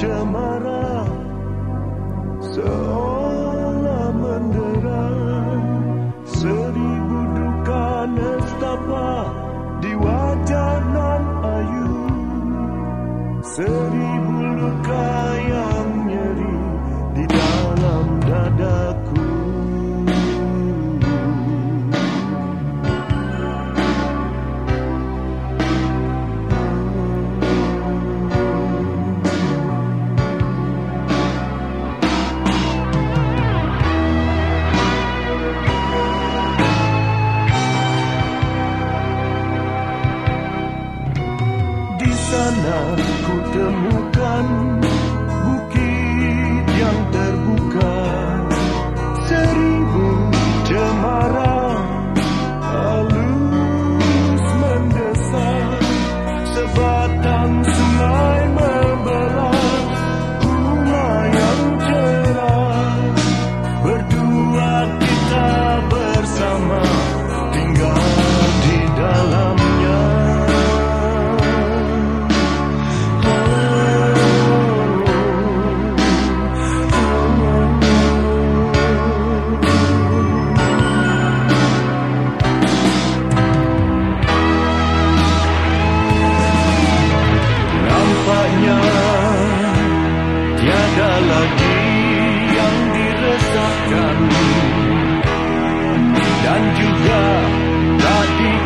cemara seolah mendera seribu duka nestapa di wajah nan ayu. Seribu luka Sana ku temukan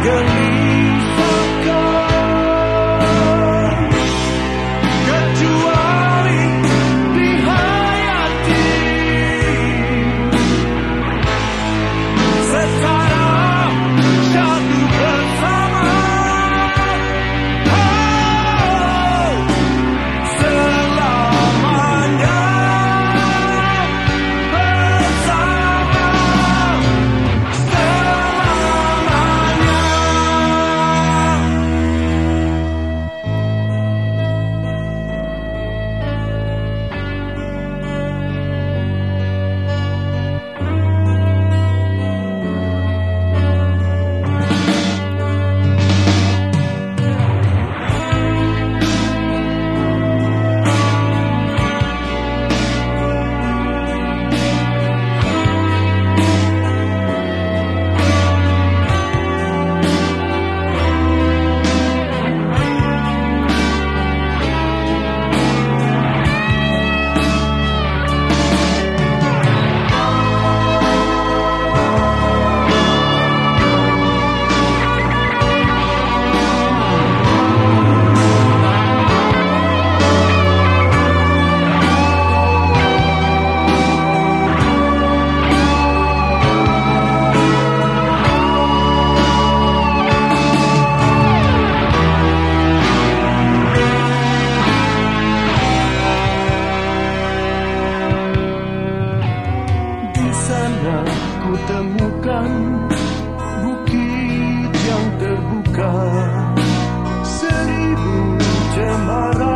good. sana ku temukan bukit yang terbuka seribu cemara.